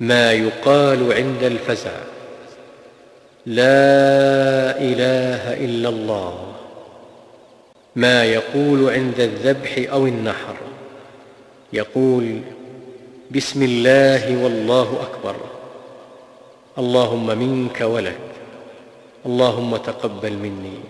ما يقال عند الفزع. لا إله إلا الله. ما يقول عند الذبح أو النحر. يقول بسم الله والله أكبر. اللهم منك ولك. اللهم تقبل مني.